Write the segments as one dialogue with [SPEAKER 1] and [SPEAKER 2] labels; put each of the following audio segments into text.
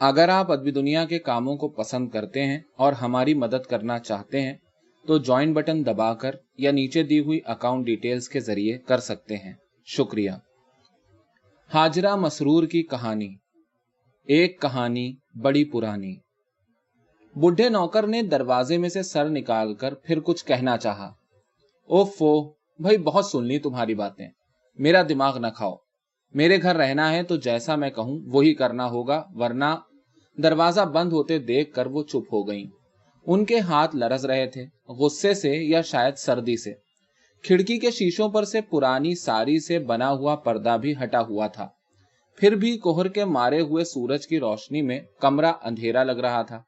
[SPEAKER 1] اگر آپ ادبی دنیا کے کاموں کو پسند کرتے ہیں اور ہماری مدد کرنا چاہتے ہیں، تو جوائن بٹن دبا کر یا نیچے دی ہوئی اکاؤنٹ ڈیٹیلز کے ذریعے کر سکتے ہیں۔ شکریہ۔ حاجرہ مسرور کی کہانی۔ ایک کہانی بڑی پرانی۔ بڈھے نوکر نے دروازے میں سے سر نکال کر پھر کچھ کہنا چاہا۔ اوفو، بھائی بہت سن لی تمہاری باتیں۔ میرا دماغ نہ کھاؤ۔ میرے گھر رہنا ہے تو جیسا میں کہوں، وہی کرنا ہوگا، ورنہ دروازہ بند ہوتے دیکھ کر وہ چپ ہو گئیں۔ ان کے ہاتھ لرز رہے تھے، غصے سے یا شاید سردی سے۔ کھڑکی کے شیشوں پر سے پرانی ساری سے بنا ہوا پردہ بھی ہٹا ہوا تھا۔ پھر بھی کوہر کے مارے ہوئے سورج کی روشنی میں کمرہ اندھیرا لگ رہا تھا۔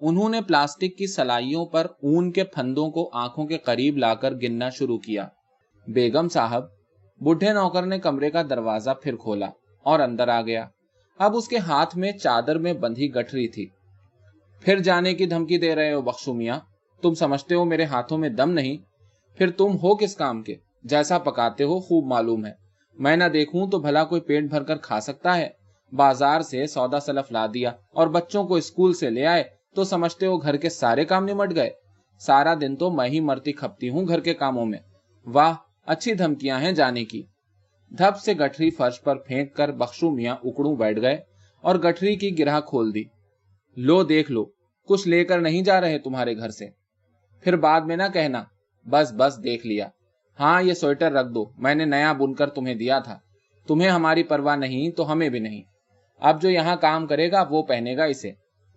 [SPEAKER 1] انہوں نے پلاسٹک کی سلائیوں پر اون کے پھندوں کو آنکھوں کے قریب لا کر گننا شروع کیا۔ بیگم صاحب بڈھے نوکر نے کمرے کا دروازہ پھر کھولا اور اندر آ گیا۔ اب اس کے ہاتھ میں چادر میں بندھی گٹھری تھی۔ پھر جانے کی دھمکی دے رہے ہو بخشو میاں۔ تم سمجھتے ہو میرے ہاتھوں میں دم نہیں۔ پھر تم ہو کس کام کے؟ جیسا پکاتے ہو خوب معلوم ہے۔ میں نہ دیکھوں تو بھلا کوئی پیٹ بھر کر کھا سکتا ہے۔ بازار سے سودا سلف لا دیا اور بچوں کو اسکول سے لے آئے تو سمجھتے ہو گھر کے سارے کام نمٹ گئے۔ سارا دن تو میں ہی مرتی کھپتی ہوں گھر کے کاموں میں۔ واہ! اچھی دھمکیاں ہیں جانے کی۔ دھپ سے گٹھری فرش پر پھینک کر بخشو میاں اکڑوں بیٹھ گئے اور گٹھری کی گرہ کھول دی۔ لو دیکھ لو، کچھ لے کر نہیں جا رہے تمہارے گھر سے۔ پھر بعد میں نہ کہنا، بس بس دیکھ لیا۔ ہاں یہ سویٹر رکھ دو، میں نے نیا بن کر تمہیں دیا تھا۔ تمہیں ہماری پرواہ نہیں تو ہمیں بھی نہیں۔ اب جو یہاں کام کرے گا، وہ پہنے گا اسے۔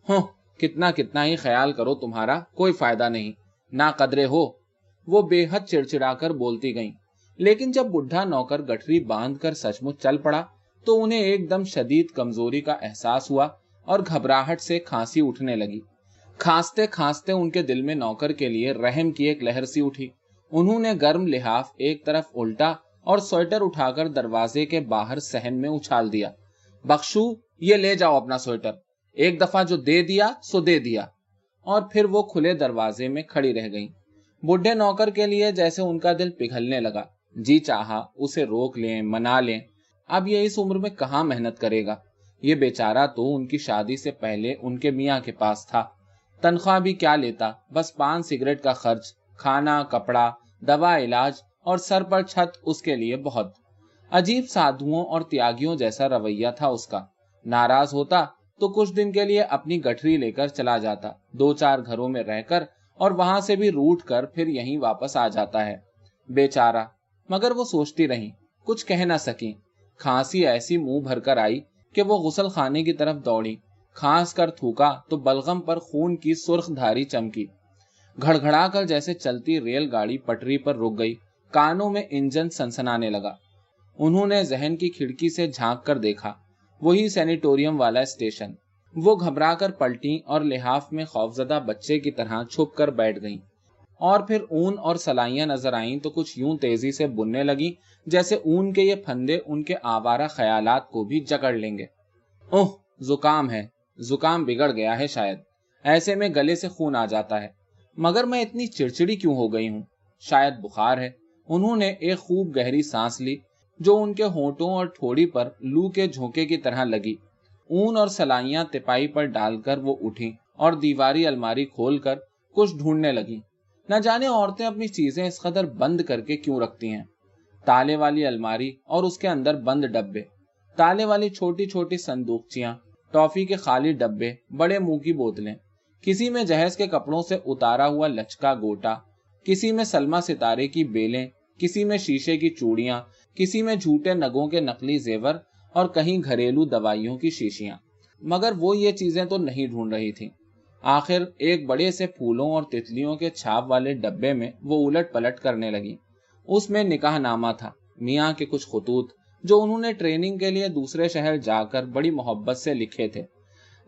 [SPEAKER 1] ہوں، کتنا کتنا ہی خیال کرو تمہارا، کوئی فائدہ نہیں۔ نہ قدرے ہو۔ وہ بے حد چڑچڑا کر بولتی گئیں۔ لیکن جب بڈھا نوکر گٹری باندھ کر سچ مچ چل پڑا، تو انہیں ایک دم شدید کمزوری کا احساس ہوا اور گھبراہٹ سے کھانسی اٹھنے لگی۔ کھانستے کھانستے ان کے دل میں نوکر کے لیے رحم کی ایک لہر سی اٹھی۔ انہوں نے گرم لحاف ایک طرف الٹا اور سویٹر اٹھا کر دروازے کے باہر سہن میں اچھال دیا۔ بخشو، یہ لے جاؤ اپنا سویٹر ایک دفعہ جو دے دیا، سو دے دیا۔ اور پھر وہ کھلے دروازے میں کھڑی رہ گئیں۔ بڈھے نوکر کے لیے جیسے ان کا دل پگھلنے لگا۔ جی چاہا، اسے روک لیں، منا لیں۔ اب یہ اس عمر میں کہاں محنت کرے گا؟ یہ بیچارہ تو ان کی شادی سے پہلے ان کے میاں کے پاس تھا۔ تنخواہ بھی کیا لیتا؟ بس پان سگریٹ کا خرچ، کھانا، کپڑا، دوا علاج اور سر پر چھت اس کے لیے بہت۔ عجیب سادھوؤں اور تیاگیوں جیسا رویہ تھا اس کا۔ ناراض ہوتا تو کچھ دن کے لیے اپنی گٹری لے کر چلا جاتا۔ دو چار گھروں میں رہ کر اور وہاں سے بھی روٹ کر پھر یہیں واپس آ جاتا ہے۔ بیچارہ، مگر وہ سوچتی رہی کچھ کہہ نہ سکی کھانسی ایسی منہ بھر کر آئی کہ وہ غسل خانے کی طرف دوڑی۔ کھانس کر تھوکا تو بلغم پر خون کی سرخ دھاری چمکی۔ گھڑ گھڑا کر جیسے چلتی ریل گاڑی پٹری پر رک گئی، کانوں میں انجن سنسنانے لگا۔ انہوں نے ذہن کی کھڑکی سے جھانک کر دیکھا۔ وہی سینیٹوریم والا اسٹیشن۔ وہ گھبرا کر پلٹی اور لحاف میں خوفزدہ بچے کی طرح چھپ کر بیٹھ گئیں۔ اور پھر اون اور سلائیاں نظر آئیں تو کچھ یوں تیزی سے بننے لگی جیسے اون کے یہ پھندے ان کے آوارہ خیالات کو بھی جکڑ لیں گے۔ اوہ، زکام ہے۔ زکام بگڑ گیا ہے شاید۔ ایسے میں گلے سے خون آ جاتا ہے۔ مگر میں اتنی چڑچڑی کیوں ہو گئی ہوں؟ شاید بخار ہے۔ انہوں نے ایک خوب گہری سانس لی جو ان کے ہونٹوں اور ٹھوڑی پر لو کے جھونکے کی طرح لگی۔ اون اور سلائیاں تپائی پر ڈال کر وہ اٹھی اور دیواری الماری کھول کر کچھ ڈھونڈنے لگی نہ جانے عورتیں اپنی چیزیں اس قدر بند کر کے کیوں رکھتی ہیں۔ تالے والی الماری اور اس کے اندر بند ڈبے۔ تالے والی چھوٹی چھوٹی سندوکچیاں ٹافی کے خالی ڈبے، بڑے منہ کی بوتلیں۔ کسی میں جہیز کے کپڑوں سے اتارا ہوا لچکا گوٹا، کسی میں سلما ستارے کی بیلیں، کسی میں شیشے کی چوڑیاں، کسی میں جھوٹے نگوں کے نقلی زیور اور کہیں گھریلو دوائیوں کی شیشیاں۔ مگر وہ یہ چیزیں تو نہیں ڈھونڈ رہی تھی آخر ایک بڑے سے پھولوں اور تتلیوں کے چھاپ والے ڈبے میں وہ الٹ پلٹ کرنے لگی۔ اس میں نکاح نامہ تھا، میاں کے کچھ خطوط، جو انہوں نے ٹریننگ کے لیے دوسرے شہر جا کر بڑی محبت سے لکھے تھے۔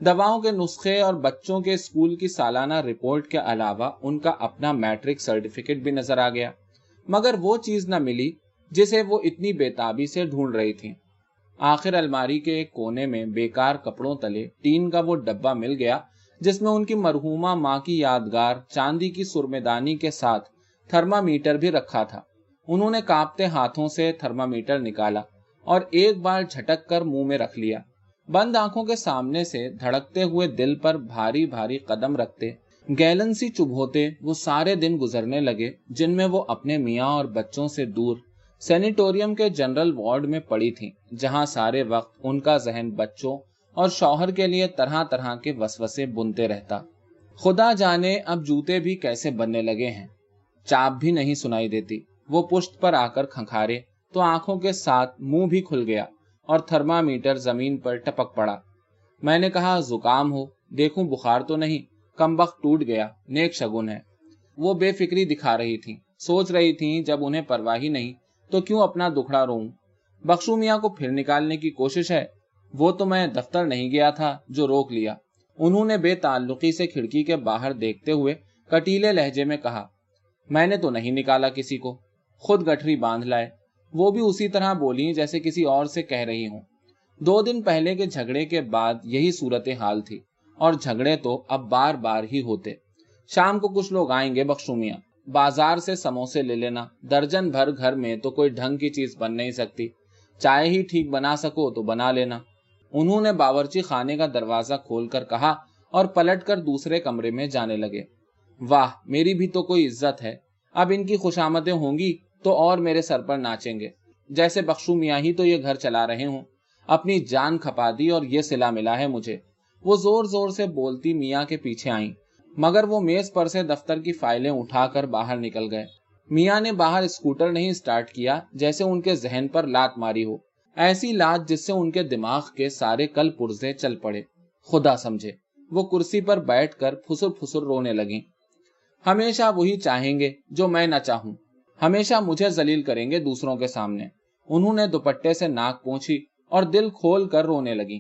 [SPEAKER 1] دواؤں کے نسخے اور بچوں کے اسکول کی سالانہ رپورٹ کے علاوہ ان کا اپنا میٹرک سرٹیفکیٹ بھی نظر آ گیا۔ مگر وہ چیز نہ ملی جسے وہ اتنی بےتابی سے ڈھونڈ رہی تھی آخر الماری کے ایک کونے میں بیکار کپڑوں تلے ٹین کا وہ ڈبا مل گیا، جس میں ان کی مرحوما ماں کی یادگار چاندی کی سرمدانی کے ساتھ تھرما میٹر بھی رکھا تھا۔ انہوں نے کاپتے ہاتھوں سے تھرما میٹر نکالا اور ایک بار جھٹک کر منہ میں رکھ لیا۔ بند آنکھوں کے سامنے سے دھڑکتے ہوئے دل پر بھاری بھاری قدم رکھتے، گیلن سی چبھوتے وہ سارے دن گزرنے لگے، جن میں وہ اپنے میاں اور بچوں سے دور سینیٹوریم کے جنرل وارڈ میں پڑی تھی جہاں سارے وقت ان کا ذہن بچوں اور شوہر کے لیے طرح طرح کے وسوسے بنتے رہتا۔ خدا جانے اب جوتے بھی کیسے بننے لگے ہیں۔ چاپ بھی نہیں سنائی دیتی۔ وہ پشت پر آ کر کھنکھارے تو آنکھوں کے ساتھ منہ بھی کھل گیا اور تھرما میٹر زمین پر ٹپک پڑا۔ میں نے کہا، زکام ہو، دیکھوں بخار تو نہیں کمبخت ٹوٹ گیا، نیک شگن ہے۔ وہ بے فکری دکھا رہی تھی سوچ رہی تھی جب انہیں پرواہی نہیں تو کیوں اپنا دکھڑا رو بخشو میاں کو پھر نکالنے کی کوشش ہے۔ وہ تو میں دفتر نہیں گیا تھا جو روک لیا۔ انہوں نے بے تعلقی سے کھڑکی کے باہر دیکھتے ہوئے کٹیلے لہجے میں کہا، میں نے تو نہیں نکالا کسی کو۔ خود گٹھری باندھ لائے۔ وہ بھی اسی طرح بولی جیسے کسی اور سے کہہ رہی ہوں۔ دو دن پہلے کے جھگڑے کے بعد یہی صورت حال تھی۔ اور جھگڑے تو اب بار بار ہی ہوتے۔ شام کو کچھ لوگ آئیں گے بخشومیاں بازار سے سموسے لے لینا۔ درجن بھر گھر میں تو کوئی ڈھنگ کی چیز بن نہیں سکتی۔ چائے ہی ٹھیک بنا سکو تو بنا لینا۔ انہوں نے باورچی خانے کا دروازہ کھول کر کہا اور پلٹ کر دوسرے کمرے میں جانے لگے۔ واہ، میری بھی تو کوئی عزت ہے۔ اب ان کی خوشامدیں ہوں گی تو اور میرے سر پر ناچیں گے۔ جیسے بخشو میاں ہی تو یہ گھر چلا رہے ہوں۔ اپنی جان کھپا دی اور یہ سلا ملا ہے مجھے۔ وہ زور زور سے بولتی میاں کے پیچھے آئیں۔ مگر وہ میز پر سے دفتر کی فائلیں اٹھا کر باہر نکل گئے۔ میاں نے باہر اسکوٹر نہیں سٹارٹ کیا جیسے ان کے ذہن پر لات ماری ہو۔ ایسی لات جس سے ان کے دماغ کے سارے کل پرزے چل پڑے۔ خدا سمجھے، وہ کرسی پر بیٹھ کر پھسر پھسر رونے لگیں۔ ہمیشہ وہی چاہیں گے جو میں نہ چاہوں۔ ہمیشہ مجھے ذلیل کریں گے دوسروں کے سامنے۔ انہوں نے دوپٹے سے ناک پہنچی اور دل کھول کر رونے لگی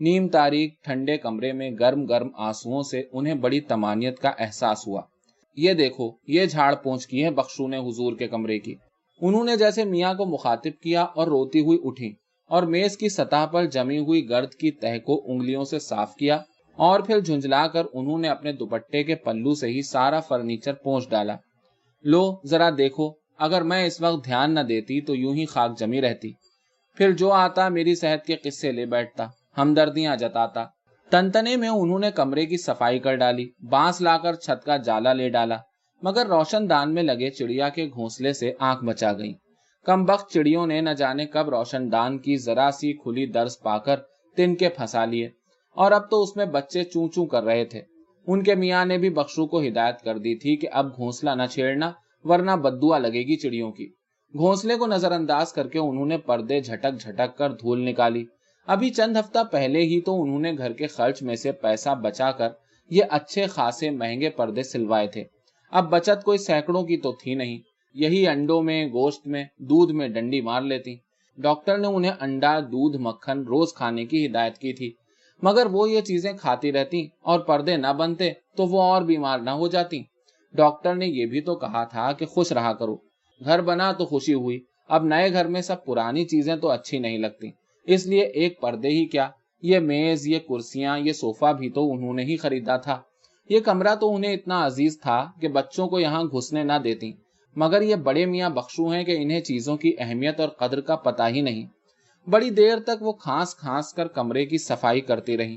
[SPEAKER 1] نیم تاریخ ٹھنڈے کمرے میں گرم گرم آنسو سے انہیں بڑی تمانیت کا احساس ہوا۔ یہ دیکھو، یہ جھاڑ پہنچ کی ہے بخشو نے حضور کے کمرے کی۔ انہوں نے جیسے میاں کو مخاطب کیا اور روتی ہوئی اٹھی اور میز کی سطح پر جمی ہوئی گرد کی تہ کو انگلیوں سے صاف کیا اور پھر جھنجلا کر انہوں نے اپنے دوپٹے کے پلو سے ہی سارا فرنیچر پہنچ ڈالا۔ لو، ذرا دیکھو، اگر میں اس وقت دھیان نہ دیتی تو یوں ہی خاک جمی رہتی۔ پھر جو آتا میری صحت کے قصے لے بیٹھتا۔ ہمدردیاں جتاتا۔ تنتنے میں انہوں نے کمرے کی صفائی کر ڈالی، بانس لا کر چھت کا جالا لے ڈالا، مگر روشن دان میں لگے چڑیا کے گھونسلے سے آنکھ بچا گئی کم بخت چڑیوں نے نہ جانے کب روشن دان کی ذرا سی کھلی درس پا کر تن کے پھنسا لیے۔ اور اب تو اس میں بچے چون چون کر رہے تھے۔ ان کے میاں نے بھی بخشو کو ہدایت کر دی تھی کہ اب گھونسلہ نہ چھیڑنا، ورنہ بدوا لگے گی چڑیوں کی۔ گھونسلے کو نظر انداز کر کے انہوں نے پردے جھٹک جھٹک کر دھول نکالی۔ ابھی چند ہفتہ پہلے ہی تو انہوں نے گھر کے خرچ میں سے پیسہ بچا کر یہ اچھے خاصے مہنگے پردے سلوائے تھے۔ اب بچت کوئی سینکڑوں کی تو تھی نہیں۔ یہی انڈوں میں، گوشت میں، دودھ میں ڈنڈی مار لیتی۔ ڈاکٹر نے انہیں انڈا، دودھ، مکھن روز کھانے کی ہدایت کی تھی۔ مگر وہ یہ چیزیں کھاتی رہتی اور پردے نہ بنتے تو وہ اور بیمار نہ ہو جاتی۔ ڈاکٹر نے یہ بھی تو کہا تھا کہ خوش رہا کرو۔ گھر بنا تو خوشی ہوئی۔ اب نئے گھر میں سب پرانی چیزیں تو اچھی نہیں لگتی۔ اس لیے ایک پردے ہی کیا؟ یہ میز، یہ کرسیاں، یہ صوفہ بھی تو انہوں نے ہی خریدا تھا۔ یہ کمرہ تو انہیں اتنا عزیز تھا کہ بچوں کو یہاں گھسنے نہ دیتی۔ مگر یہ بڑے میاں بخشو ہیں کہ انہیں چیزوں کی اہمیت اور قدر کا پتہ ہی نہیں۔ بڑی دیر تک وہ کھانس کھانس کر کمرے کی صفائی کرتی رہی۔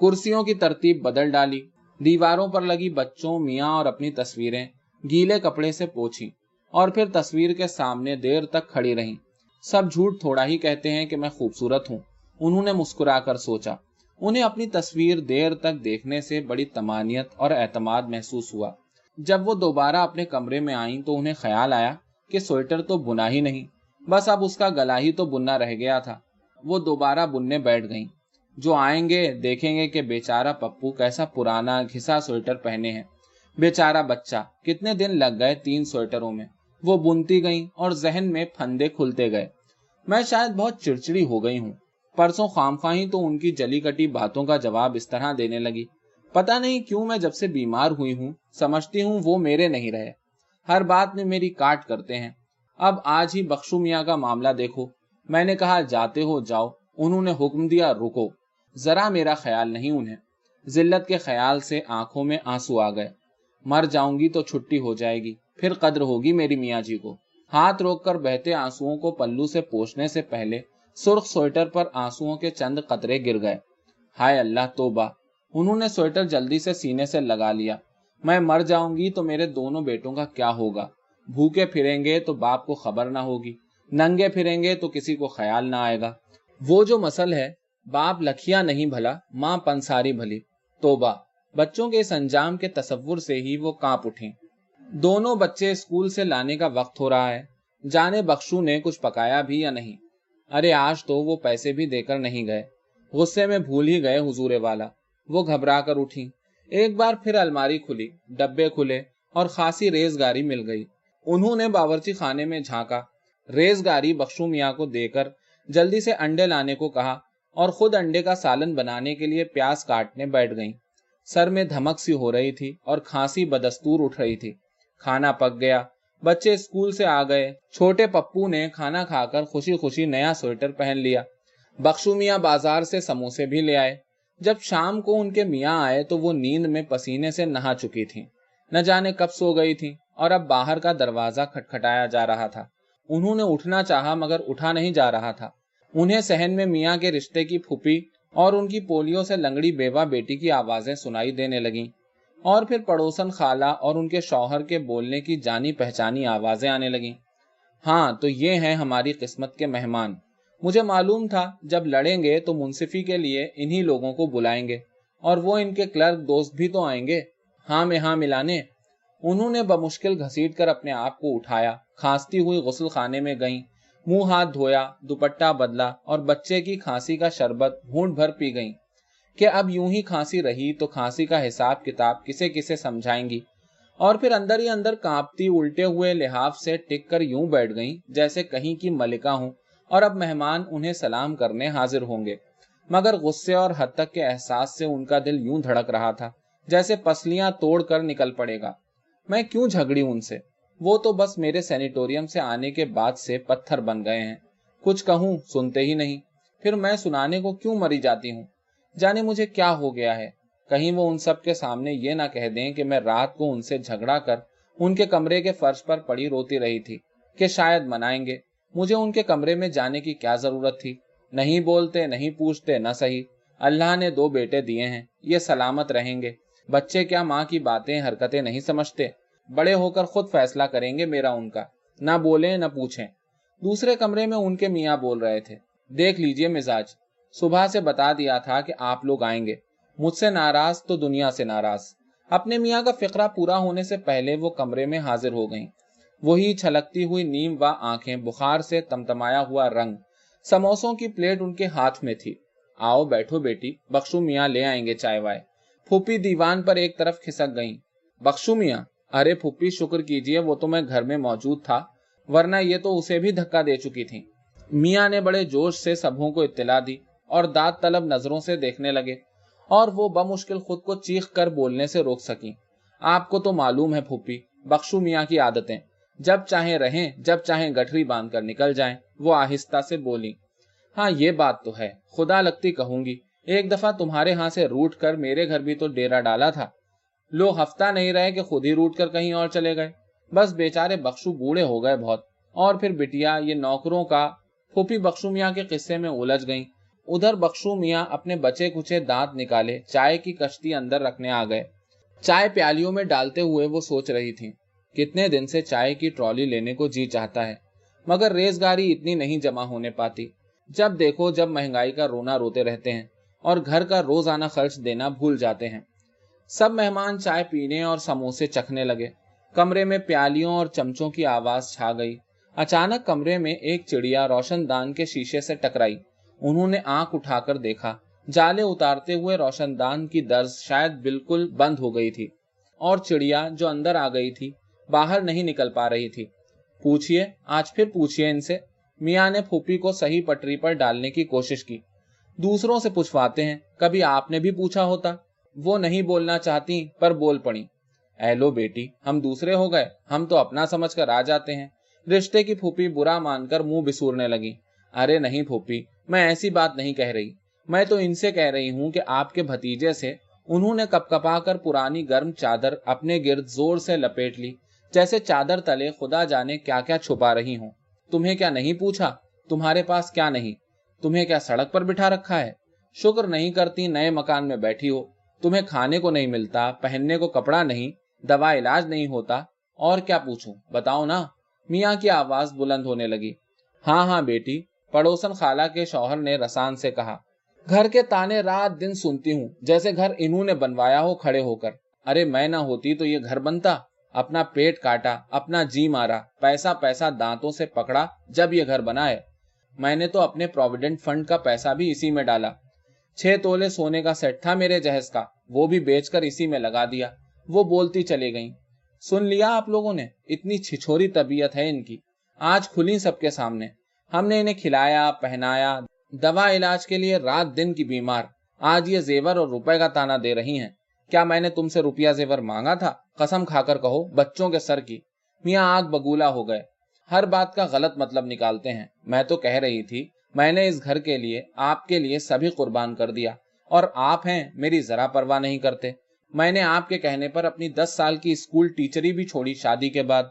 [SPEAKER 1] کرسیوں کی ترتیب بدل ڈالی۔ دیواروں پر لگی بچوں، میاں اور اپنی تصویریں گیلے کپڑے سے پوچھی اور پھر تصویر کے سامنے دیر تک کھڑی رہی سب جھوٹ تھوڑا ہی کہتے ہیں کہ میں خوبصورت ہوں۔ انہوں نے مسکرا کر سوچا۔ انہیں اپنی تصویر دیر تک دیکھنے سے بڑی تمانیت اور اعتماد محسوس ہوا۔ جب وہ دوبارہ اپنے کمرے میں آئیں تو انہیں خیال آیا کہ سویٹر تو بنا ہی نہیں۔ بس اب اس کا گلا ہی تو بننا رہ گیا تھا۔ وہ دوبارہ بننے بیٹھ گئیں۔ جو آئیں گے، دیکھیں گے کہ بیچارہ پپو کیسا پرانا گھسا سویٹر پہنے ہیں۔ بیچارہ بچہ، کتنے دن لگ گئے تین سویٹروں میں؟ وہ بنتی گئیں اور ذہن میں پھندے کھلتے گئے۔ میں شاید بہت چڑچڑی ہو گئی ہوں۔ پرسوں خام خواہی تو ان کی جلی کٹی باتوں کا جواب اس طرح دینے لگی۔ پتا نہیں کیوں میں جب سے بیمار ہوئی ہوں، سمجھتی ہوں وہ میرے نہیں رہے۔ ہر بات میں میری کاٹ کرتے ہیں۔ اب آج ہی بخشو میاں کا معاملہ دیکھو۔ میں نے کہا، جاتے ہو، جاؤ۔ انہوں نے حکم دیا، رکو۔ ذرا میرا خیال نہیں انہیں۔ ذلت کے خیال سے آنکھوں میں آنسو آ گئے۔ مر جاؤں گی تو چھٹی ہو جائے گی۔ پھر قدر ہوگی میری میاں جی کو۔ ہاتھ روک کر بہتے آنسو کو پلو سے پوچھنے سے پہلے سرخ سویٹر پر آنسو کے چند قطرے گر گئے۔ ہائے اللہ توبہ۔ انہوں نے سویٹر جلدی سے سینے سے لگا لیا۔ میں مر جاؤں گی تو میرے دونوں بیٹوں کا کیا ہوگا؟ بھوکے پھریں گے تو باپ کو خبر نہ ہوگی۔ ننگے پھریں گے تو کسی کو خیال نہ آئے گا۔ وہ جو مسل ہے، باپ لکھیا نہیں بھلا، ماں پنساری بھلی۔ توبہ۔ بچوں کے اس انجام کے تصور سے ہی وہ کانپ اٹھیں۔ دونوں بچے اسکول سے لانے کا وقت ہو رہا ہے۔ جانے بخشو نے کچھ پکایا بھی یا نہیں؟ ارے آج تو وہ پیسے بھی دے کر نہیں گئے۔ غصے میں بھول ہی گئے حضور والا۔ وہ گھبرا کر اٹھی۔ ایک بار پھر الماری کھلی، ڈبے کھلے اور خاصی ریز گاری مل گئی۔ انہوں نے باورچی خانے میں جھانکا۔ ریز گاری بخشو میاں کو دے کر جلدی سے انڈے لانے کو کہا اور خود انڈے کا سالن بنانے کے لیے پیاز کاٹنے بیٹھ گئیں۔ سر میں دھمک سی ہو رہی تھی اور کھانسی بدستور اٹھ رہی تھی۔ کھانا پک گیا۔ بچے اسکول سے آ گئے۔ چھوٹے پپو نے کھانا کھا کر خوشی خوشی نیا سویٹر پہن لیا۔ بخشو میاں بازار سے سموسے بھی لے آئے۔ جب شام کو ان کے میاں آئے تو وہ نیند میں پسینے سے نہا چکی تھی نہ جانے کب سو گئی تھی اور اب باہر کا دروازہ کھٹکھٹایا جا رہا تھا۔ انہوں نے اٹھنا چاہا مگر اٹھا نہیں جا رہا تھا۔ انہیں سہن میں میاں کے رشتے کی پھوپھی اور ان کی پولیو سے لنگڑی بیوہ بیٹی کی آوازیں سنائی دینے لگیں۔ اور پھر پڑوسن خالہ اور ان کے شوہر کے بولنے کی جانی پہچانی آوازیں آنے لگیں۔ ہاں تو یہ ہیں ہماری قسمت کے مہمان۔ مجھے معلوم تھا، جب لڑیں گے تو منصفی کے لیے انہی لوگوں کو بلائیں گے، اور وہ ان کے کلرک دوست بھی تو آئیں گے۔ ہاں میں ہاں ملانے۔ انہوں نے بمشکل گھسیٹ کر اپنے آپ کو اٹھایا، کھانستی ہوئی غسل خانے میں گئیں۔ منہ ہاتھ دھویا، دوپٹہ بدلا اور بچے کی کھانسی کا شربت گھونٹ بھر پی گئیں۔ کہ اب یوں ہی کھانسی رہی تو کھانسی کا حساب کتاب کسے کسے سمجھائیں گی۔ اور پھر اندر ہی اندر کانپتی الٹے ہوئے لحاف سے ٹک کر یوں بیٹھ گئیں جیسے کہیں کی ملکہ ہوں اور اب مہمان انہیں سلام کرنے حاضر ہوں گے۔ مگر غصے اور حد تک کے احساس سے ان کا دل یوں دھڑک رہا تھا جیسے پسلیاں توڑ کر نکل پڑے گا۔ میں کیوں جھگڑی ان سے؟ وہ تو بس میرے سینیٹوریم سے آنے کے بعد سے پتھر بن گئے ہیں۔ کچھ کہوں سنتے ہی نہیں۔ پھر میں سنانے کو کیوں مری جاتی ہوں؟ جانے مجھے کیا ہو گیا ہے۔ کہیں وہ ان سب کے سامنے یہ نہ کہہ دیں کہ میں رات کو ان سے جھگڑا کر ان کے کمرے کے فرش پر پڑی روتی رہی تھی کہ شاید منائیں گے۔ مجھے ان کے کمرے میں جانے کی کیا ضرورت تھی؟ نہیں بولتے، نہیں پوچھتے، نہ صحیح۔ اللہ نے دو بیٹے دیے ہیں، یہ سلامت رہیں گے۔ بچے کیا ماں کی باتیں، حرکتیں نہیں سمجھتے؟ بڑے ہو کر خود فیصلہ کریں گے میرا ان کا۔ نہ بولیں، نہ پوچھیں۔ دوسرے کمرے میں ان کے میاں بول رہے تھے۔ دیکھ لیجیے مزاج۔ صبح سے بتا دیا تھا کہ آپ لوگ آئیں گے۔ مجھ سے ناراض تو دنیا سے ناراض۔ اپنے میاں کا فقرہ پورا ہونے سے پہلے وہ کمرے میں حاضر ہو گئیں۔ وہی چھلکتی ہوئی نیم و آنکھیں بخار سے تمتمایا ہوا رنگ۔ سموسوں کی پلیٹ ان کے ہاتھ میں تھی۔ آؤ بیٹھو بیٹی، بخشو میاں لے آئیں گے چائے وائے۔ پھوپھی دیوان پر ایک طرف کھسک گئیں۔ بخشو میاں، ارے پھوپھی شکر کیجیے، وہ تو میں گھر میں موجود تھا، ورنہ یہ تو اسے بھی دھکا دے چکی تھی میاں نے بڑے جوش سے سبوں کو اطلاع دی۔ اور داد طلب نظروں سے دیکھنے لگے اور وہ بمشکل خود کو چیخ کر بولنے سے روک سکی آپ کو تو معلوم ہے پھوپھی، بخشو میاں کی عادتیں۔ جب چاہیں رہیں، جب چاہیں گٹری باندھ کر نکل جائیں، وہ آہستہ سے بولی ہاں یہ بات تو ہے، خدا لگتی کہوں گی، ایک دفعہ تمہارے ہاں سے روٹ کر میرے گھر بھی تو ڈیرا ڈالا تھا۔ لو، ہفتہ نہیں رہے کہ خود ہی روٹ کر کہیں اور چلے گئے۔ بس بیچارے بخشو بوڑھے ہو گئے بہت۔ اور پھر بٹیا، یہ نوکروں کا پھوپھی بخشو میاں کے قصے میں الجھ گئیں۔ ادھر بخشو میاں اپنے بچے کچھ دانت نکالے، چائے کی کشتی اندر رکھنے آ گئے۔ چائے پیالیوں میں ڈالتے ہوئے وہ سوچ رہی تھی کتنے دن سے چائے کی ٹرالی لینے کو جی چاہتا ہے، مگر ریز گاری اتنی نہیں جمع ہونے پاتی۔ جب دیکھو جب مہنگائی کا رونا روتے رہتے ہیں اور گھر کا روزانہ خرچ دینا بھول جاتے ہیں۔ سب مہمان چائے پینے اور سموسے چکھنے لگے۔ کمرے میں پیالیوں اور چمچوں کی آواز چھا گئی۔ اچانک کمرے میں ایک چڑیا روشن دان کے شیشے سے ٹکرائی۔ انہوں نے آنکھ اٹھا کر دیکھا۔ جالے اتارتے ہوئے روشن دان کی درز شاید بالکل بند ہو گئی تھی اور چڑیا جو اندر آ گئی تھی، باہر نہیں نکل پا رہی تھی۔ پوچھئے، آج پھر پوچھئے ان سے؟ میاں نے پھوپھی کو صحیح پٹری پر ڈالنے کی کوشش کی۔ دوسروں سے پوچھواتے ہیں، کبھی آپ نے بھی پوچھا ہوتا؟ وہ نہیں بولنا چاہتی، پر بول پڑی۔ اے لو بیٹی، ہم دوسرے ہو گئے، ہم تو اپنا سمجھ کر آ جاتے ہیں۔ رشتے کی پھوپھی برا مان کر منہ بسورنے لگی۔ ارے نہیں پھوپھی میں ایسی بات نہیں کہہ رہی۔ میں تو ان سے کہہ رہی ہوں کہ آپ کے بھتیجے سے انہوں نے کپ کپا کر پرانی گرم چادر اپنے گرد زور سے لپیٹ لی، جیسے چادر تلے خدا جانے کیا کیا چھپا رہی ہوں۔ تمہیں کیا نہیں پوچھا؟ تمہارے پاس کیا نہیں؟ تمہیں کیا سڑک پر بٹھا رکھا ہے؟ شکر نہیں کرتی نئے مکان میں بیٹھی ہو۔ تمہیں کھانے کو نہیں ملتا، پہننے کو کپڑا نہیں، دوا علاج نہیں ہوتا۔ اور کیا پوچھوں؟ بتاؤ نا۔ میاں کی آواز بلند ہونے لگی۔ ہاں ہاں بیٹی پڑوسن خالہ کے شوہر نے رسان سے کہا، گھر کے تانے رات دن سنتی ہوں، جیسے گھر انہوں نے بنوایا ہو کھڑے ہو کر۔ ارے میں نہ ہوتی تو یہ گھر بنتا۔ اپنا پیٹ کاٹا، اپنا جی مارا، پیسہ پیسہ دانتوں سے پکڑا، جب یہ گھر بنا ہے میں نے تو اپنے پروویڈنٹ فنڈ کا پیسہ بھی اسی میں ڈالا۔ چھ تولے سونے کا سیٹ تھا میرے جہیز کا، وہ بھی بیچ کر اسی میں لگا دیا۔ وہ بولتی چلی گئی سن لیا آپ لوگوں نے، اتنی چھچوری طبیعت ہے ان کی۔ آج کھلی سب کے سامنے۔ ہم نے انہیں کھلایا، پہنایا، دوا علاج کے لیے رات دن کی بیمار۔ آج یہ زیور اور روپے کا تانا دے رہی ہیں۔ کیا میں نے تم سے روپیہ زیور مانگا تھا؟ قسم کھا کر کہو، بچوں کے سر کی۔ میاں آگ بگولا ہو گئے۔ ہر بات کا غلط مطلب نکالتے ہیں۔ میں تو کہہ رہی تھی، میں نے اس گھر کے لیے، آپ کے لیے سبھی قربان کر دیا۔ اور آپ ہیں، میری ذرا پرواہ نہیں کرتے۔ میں نے آپ کے کہنے پر اپنی دس سال کی اسکول ٹیچری بھی چھوڑی شادی کے بعد۔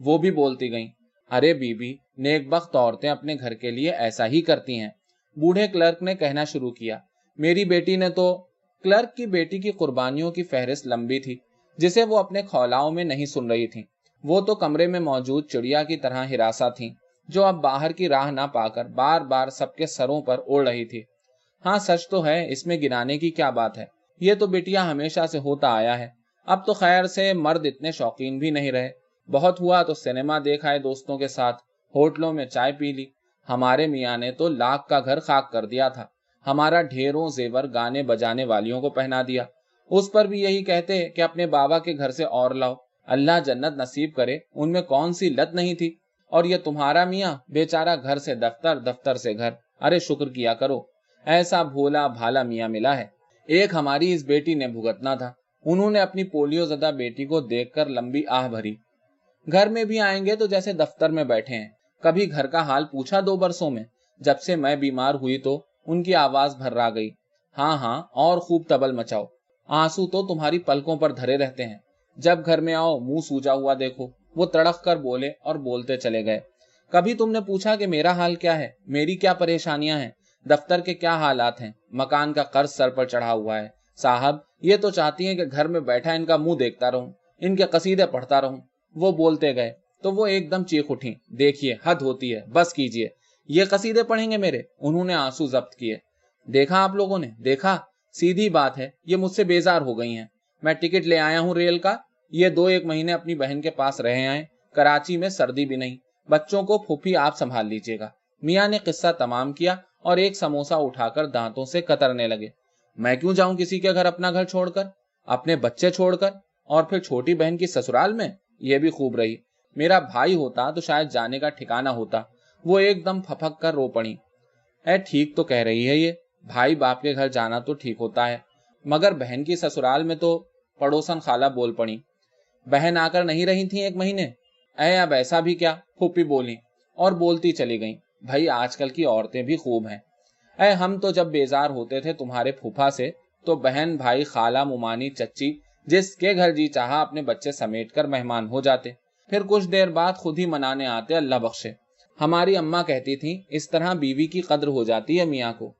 [SPEAKER 1] وہ بھی بولتی گئیں۔ ارے بی بی نیک بخت عورتیں اپنے گھر کے لیے ایسا ہی کرتی ہیں۔ بوڑھے کلرک نے کہنا شروع کیا۔ میری بیٹی نے تو کلرک کی بیٹی کی قربانیوں کی فہرست لمبی تھی، جسے وہ اپنے کھولاؤں میں نہیں سن رہی تھی وہ تو کمرے میں موجود چڑیا کی طرح ہراساں تھیں، جو اب باہر کی راہ نہ پا کر بار بار سب کے سروں پر اڑ رہی تھی۔ ہاں سچ تو ہے، اس میں گرانے کی کیا بات ہے؟ یہ تو بیٹیا ہمیشہ سے ہوتا آیا ہے۔ اب تو خیر سے مرد اتنے شوقین بھی نہیں رہے۔ بہت ہوا تو سنیما دیکھا ہے دوستوں کے ساتھ، ہوٹلوں میں چائے پی لی۔ ہمارے میاں نے تو لاکھ کا گھر خاک کر دیا تھا۔ ہمارا ڈھیروں زیور گانے بجانے والیوں کو پہنا دیا۔ اس پر بھی یہی کہتے کہ اپنے بابا کے گھر سے اور لاؤ۔ اللہ جنت نصیب کرے، ان میں کون سی لت نہیں تھی؟ اور یہ تمہارا میاں؟ بیچارہ گھر سے دفتر دفتر سے گھر۔ ارے شکر کیا کرو۔ ایسا بھولا بھالا میاں ملا ہے۔ ایک ہماری اس بیٹی نے بھگتنا تھا۔ انہوں نے اپنی پولیو زدہ بیٹی کو دیکھ کر لمبی آہ بھری۔ گھر میں بھی آئیں گے تو جیسے دفتر میں بیٹھے ہیں۔ کبھی گھر کا حال پوچھا دو برسوں میں، جب سے میں بیمار ہوئی تو ان کی آواز بھر را گئی۔ ہاں ہاں اور خوب تبل مچاؤ۔ آنسو تو تمہاری پلکوں پر دھرے رہتے ہیں۔ جب گھر میں آؤ، منہ سوجا ہوا دیکھو۔ وہ تڑک کر بولے اور بولتے چلے گئے۔ کبھی تم نے پوچھا کہ میرا حال کیا ہے؟ میری کیا پریشانیاں ہیں؟ دفتر کے کیا حالات ہیں؟ مکان کا قرض سر پر چڑھا ہوا ہے۔ صاحب، یہ تو چاہتی ہیں کہ گھر میں بیٹھا ان کا منہ دیکھتا رہوں، ان کے قصیدے پڑھتا رہوں۔ وہ بولتے گئے۔ تو وہ ایک دم چیخ اٹھی دیکھیے، حد ہوتی ہے۔ بس کیجیے یہ قصیدے پڑھیں گے میرے۔ انہوں نے آنسو ضبط کیے۔ دیکھا آپ لوگوں نے؟ دیکھا؟ سیدھی بات ہے۔ یہ مجھ سے بیزار ہو گئی ہیں۔ میں ٹکٹ لے آیا ہوں ریل کا۔ یہ دو ایک مہینے اپنی بہن کے پاس رہے آئے کراچی میں سردی بھی نہیں۔ بچوں کو پھوپھی آپ سنبھال لیجیے گا۔ میاں نے قصہ تمام کیا اور ایک سموسا اٹھا کر دانتوں سے کترنے لگے۔ میں کیوں جاؤں کسی کے گھر اپنا گھر چھوڑ کر؟ اپنے بچے چھوڑ کر؟ اور پھر چھوٹی بہن کی سسرال میں؟ یہ بھی خوب رہی۔ میرا بھائی ہوتا تو شاید جانے کا ٹھکانا ہوتا۔ وہ ایک دم پھپک کر رو پڑی۔ اے ٹھیک تو کہہ رہی ہے یہ۔ بھائی باپ کے گھر جانا تو ٹھیک ہوتا ہے۔ مگر بہن کی سسرال میں تو پڑوسن خالہ بول پڑی۔ بہن آ کر نہیں رہی تھی ایک مہینے؟ اے اب ایسا بھی کیا؟ پھوپھی بولی۔ اور بولتی چلی گئی بھائی آج کل کی عورتیں بھی خوب ہیں۔ اے ہم تو جب بیزار ہوتے تھے تمہارے پھوپھا سے تو بہن، بھائی، خالہ، ممانی، چچی جس کے گھر جی چاہا اپنے بچے سمیٹ کر مہمان ہو جاتے۔ پھر کچھ دیر بعد خود ہی منانے آتے اللہ بخشے۔ ہماری اما کہتی تھی اس طرح بیوی کی قدر ہو جاتی ہے میاں کو۔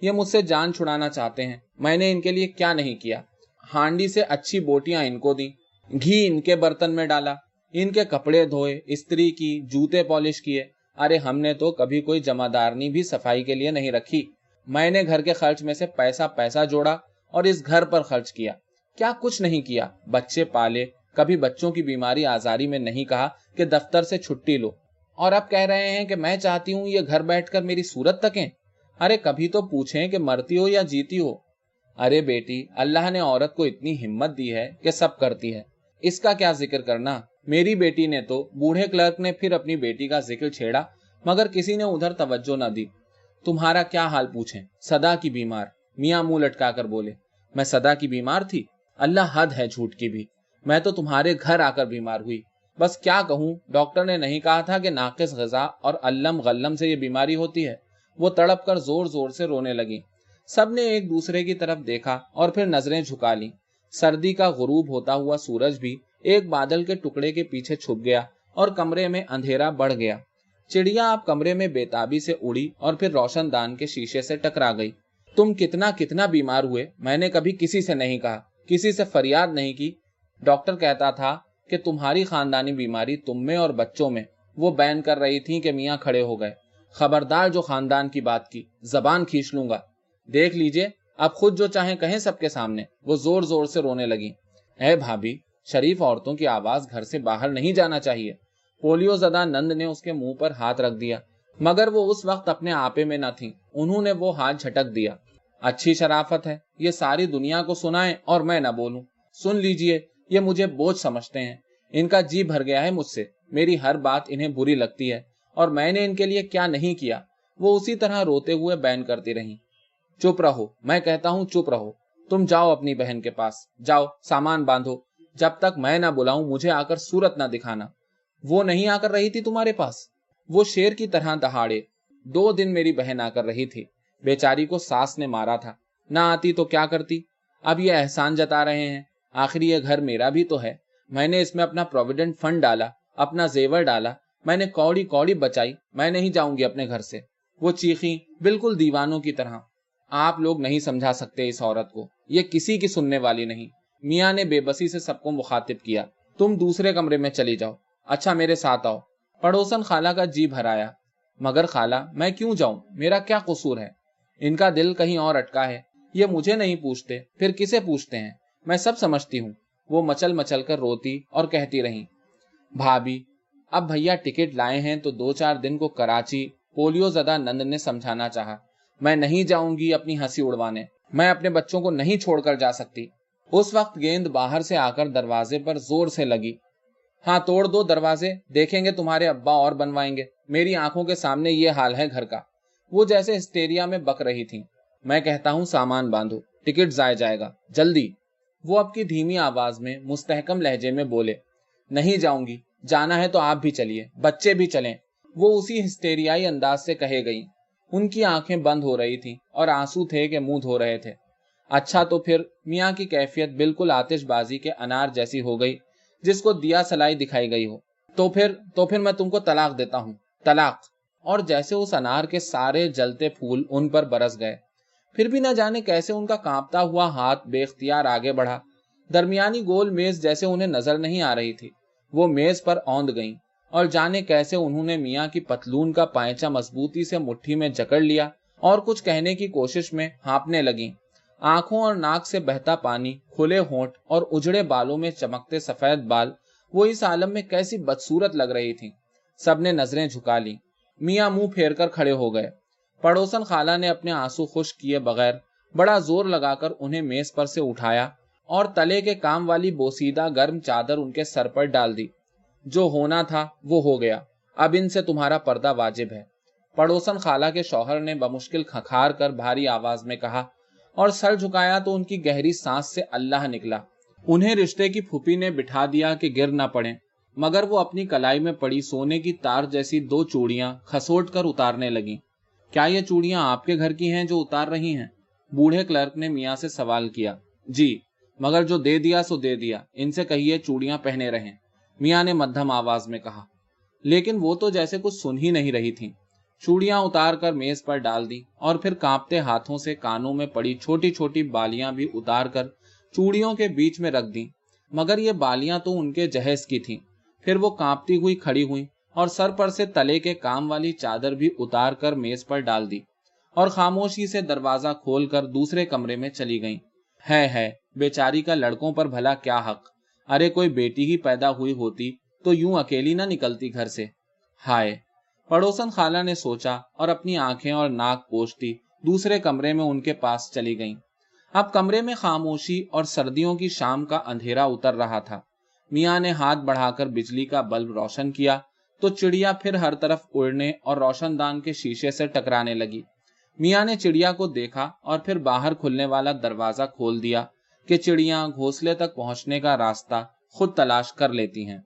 [SPEAKER 1] یہ مجھ سے جان چھڑانا چاہتے ہیں۔ میں نے ان کے لیے کیا نہیں کیا۔ ہانڈی سے اچھی بوٹیاں ان کو دی گھی ان کے برتن میں ڈالا۔ ان کے کپڑے دھوئے، استری کی، جوتے پالش کیے۔ ارے، ہم نے تو کبھی کوئی جمع دارنی بھی صفائی کے لیے نہیں رکھی۔ میں نے گھر کے خرچ میں سے پیسہ پیسہ جوڑا اور اس گھر پر خرچ کیا۔ کیا کچھ نہیں کیا؟ بچے پالے، کبھی بچوں کی بیماری آزاری میں نہیں کہا کہ دفتر سے چھٹی لو۔ اور اب کہہ رہے ہیں کہ میں چاہتی ہوں یہ گھر بیٹھ کر میری صورت تکیں۔ ارے کبھی تو پوچھیں کہ مرتی ہو یا جیتی ہو۔ ارے بیٹی، اللہ نے عورت کو اتنی ہمت دی ہے کہ سب کرتی ہے۔ اس کا کیا ذکر کرنا؟ میری بیٹی نے تو بوڑھے کلرک نے پھر اپنی بیٹی کا ذکر چھیڑا، مگر کسی نے ادھر توجہ نہ دی۔ تمہارا کیا حال پوچھیں؟ سدا کی بیمار۔ میاں منہ لٹکا کر بولے، میں سدا کی بیمار تھی؟ اللہ حد ہے جھوٹ کی بھی۔ میں تو تمہارے گھر آ کر بیمار ہوئی۔ بس کیا کہوں؟ ڈاکٹر نے نہیں کہا تھا کہ ناقص غذا اور علم غلم سے یہ بیماری ہوتی ہے۔ وہ تڑپ کر زور زور سے رونے لگی سب نے ایک دوسرے کی طرف دیکھا اور پھر نظریں جھکا لی سردی کا غروب ہوتا ہوا سورج بھی ایک بادل کے ٹکڑے کے پیچھے چھپ گیا اور کمرے میں اندھیرا بڑھ گیا۔ چڑیا آپ کمرے میں بےتابی سے اڑی اور پھر روشن دان کے شیشے سے ٹکرا گئی تم کتنا کتنا بیمار ہوئے؟ میں نے کبھی کسی سے نہیں کہا۔ کسی سے فریاد نہیں کی۔ ڈاکٹر کہتا تھا کہ تمہاری خاندانی بیماری تم میں اور بچوں میں۔ وہ بین کر رہی تھی کہ میاں کھڑے ہو گئے۔ خبردار جو خاندان کی بات کی۔ زبان کھینچ لوں گا۔ دیکھ لیجیے، اب خود جو چاہیں کہیں سب کے سامنے۔ وہ زور زور سے رونے لگی اے بھابھی، شریف عورتوں کی آواز گھر سے باہر نہیں جانا چاہیے۔ پولیو زدہ نند نے اس کے منہ پر ہاتھ رکھ دیا۔ مگر وہ اس وقت اپنے آپے میں نہ تھی انہوں نے وہ ہاتھ جھٹک دیا۔ اچھی شرافت ہے، یہ ساری دنیا کو سنائیں اور میں نہ بولوں۔ سن لیجیے، یہ مجھے بوجھ سمجھتے ہیں۔ ان کا جی بھر گیا ہے مجھ سے۔ میری ہر بات انہیں بری لگتی ہے۔ اور میں نے ان کے لیے کیا نہیں کیا؟ وہ اسی طرح روتے ہوئے بین کرتی رہی چپ رہو، میں کہتا ہوں چپ رہو۔ تم جاؤ اپنی بہن کے پاس۔ جاؤ، سامان باندھو۔ جب تک میں نہ بلاؤں، مجھے آ کر صورت نہ دکھانا۔ وہ نہیں آ کر رہی تھی تمہارے پاس؟ وہ شیر کی طرح دہاڑے۔ دو دن میری بہن آ کر رہی تھی۔ بیچاری کو ساس نے مارا تھا۔ نہ آتی تو کیا کرتی؟ اب یہ احسان جتا رہے ہیں۔ آخری یہ گھر میرا بھی تو ہے۔ میں نے اس میں اپنا پروویڈنٹ فنڈ ڈالا، اپنا زیور ڈالا۔ میں نے کوڑی کوڑی بچائی۔ میں نہیں جاؤں گی اپنے گھر سے۔ وہ چیخی بالکل دیوانوں کی طرح۔ آپ لوگ نہیں سمجھا سکتے اس عورت کو۔ یہ کسی کی سننے والی نہیں۔ میاں نے بے بسی سے سب کو مخاطب کیا۔ تم دوسرے کمرے میں چلی جاؤ۔ اچھا میرے ساتھ آؤ۔ پڑوسن خالہ کا جی بھرایا مگر خالہ، میں کیوں جاؤں؟ میرا کیا قصور ہے؟ ان کا دل کہیں اور اٹکا ہے۔ یہ مجھے نہیں پوچھتے، پھر کسے پوچھتے ہیں؟ میں سب سمجھتی ہوں۔ وہ مچل مچل کر روتی اور کہتی رہی بھابھی، اب بھیا ٹکٹ لائے ہیں تو دو چار دن کو کراچی پولیو زدہ نند نے سمجھانا چاہا۔ میں نہیں جاؤں گی اپنی ہنسی اڑوانے۔ میں اپنے بچوں کو نہیں چھوڑ کر جا سکتی۔ اس وقت گیند باہر سے آ کر دروازے پر زور سے لگی۔ ہاں توڑ دو دروازے، دیکھیں گے تمہارے ابا اور بنوائیں گے۔ میری آنکھوں کے سامنے یہ حال ہے گھر کا۔ وہ جیسے ہسٹیریا میں بک رہی تھی میں کہتا ہوں سامان باندھو، ٹکٹ ضائع جائے گا۔ جلدی۔ وہ اب کی دھیمی آواز میں مستحکم لہجے میں بولے، نہیں جاؤں گی، جانا ہے تو آپ بھی چلیے، بچے بھی چلیں۔ وہ اسی ہسٹیریائی انداز سے کہے گئی۔ ان کی آنکھیں بند ہو رہی تھی اور آنسو تھے کہ منہ دھو رہے تھے۔ اچھا تو پھر میاں کی کیفیت بالکل آتش بازی کے انار جیسی ہو گئی، جس کو دیا سلائی دکھائی گئی ہو۔ تو پھر تو پھر میں تم کو طلاق دیتا ہوں۔ طلاق۔ اور جیسے اس انار کے سارے جلتے پھول ان پر برس گئے۔ پھر بھی نہ جانے کیسے ان کا کانپتا ہوا ہاتھ بے اختیار آگے بڑھا۔ درمیانی گول میز جیسے انہیں نظر نہیں آ رہی تھی۔ وہ میز پر اوند گئیں۔ اور جانے کیسے انہوں نے میاں کی پتلون کا پائچا مضبوطی سے مٹھی میں جکڑ لیا اور کچھ کہنے کی کوشش میں ہانپنے لگی آنکھوں اور ناک سے بہتا پانی، کھلے ہونٹ اور اجڑے بالوں میں چمکتے سفید بال، وہ اس عالم میں کیسی بدسورت لگ رہی تھی سب نے نظریں جھکا لی میاں منہ پھیر کر کھڑے ہو گئے۔ پڑوسن خالہ نے اپنے آنسو خشک کیے بغیر بڑا زور لگا کر انہیں میز پر سے اٹھایا اور تلے کے کام والی بوسیدہ گرم چادر ان کے سر پر ڈال دی۔ جو ہونا تھا وہ ہو گیا۔ اب ان سے تمہارا پردہ واجب ہے۔ پڑوسن خالہ کے شوہر نے بمشکل کھکھار کر بھاری آواز میں کہا، اور سر جھکایا تو ان کی گہری سانس سے اللہ نکلا۔ انہیں رشتے کی پھوپھی نے بٹھا دیا کہ گر نہ پڑے مگر وہ اپنی کلائی میں پڑی سونے کی تار جیسی دو چوڑیاں کھسوٹ کر اتارنے لگی کیا یہ چوڑیاں آپ کے گھر کی ہیں جو اتار رہی ہیں؟ بوڑھے کلرک نے میاں سے سوال کیا۔ جی مگر جو دے دیا سو دے دیا، ان سے کہیے چوڑیاں پہنے رہیں۔ میاں نے مدھم آواز میں کہا۔ لیکن وہ تو جیسے کچھ سن ہی نہیں رہی تھی چوڑیاں اتار کر میز پر ڈال دی اور پھر کانپتے ہاتھوں سے کانوں میں پڑی چھوٹی چھوٹی بالیاں بھی اتار کر چوڑیوں کے بیچ میں رکھ دی مگر یہ بالیاں تو ان کے جہیز کی تھیں۔ پھر وہ کانپتی ہوئی کھڑی ہوئی اور سر پر سے تلے کے کام والی چادر بھی اتار کر میز پر ڈال دی اور خاموشی سے دروازہ کھول کر دوسرے کمرے میں چلی گئیں۔ ہے ہے، بیچاری کا لڑکوں پر بھلا کیا حق؟ ارے، کوئی بیٹی ہی پیدا ہوئی ہوتی تو یوں اکیلی نہ نکلتی گھر سے۔ ہائے، پڑوسن خالہ نے سوچا اور اپنی آنکھیں اور ناک پوچھتی دوسرے کمرے میں ان کے پاس چلی گئیں۔ اب کمرے میں خاموشی اور سردیوں کی شام کا اندھیرا اتر رہا تھا۔ میاں نے ہاتھ بڑھا کر بجلی کا بلب روشن کیا تو چڑیا پھر ہر طرف اڑنے اور روشن دان کے شیشے سے ٹکرانے لگی۔ میاں نے چڑیا کو دیکھا اور پھر باہر کھلنے والا دروازہ کھول دیا کہ چڑیاں گھونسلے تک پہنچنے کا راستہ خود تلاش کر لیتی ہیں۔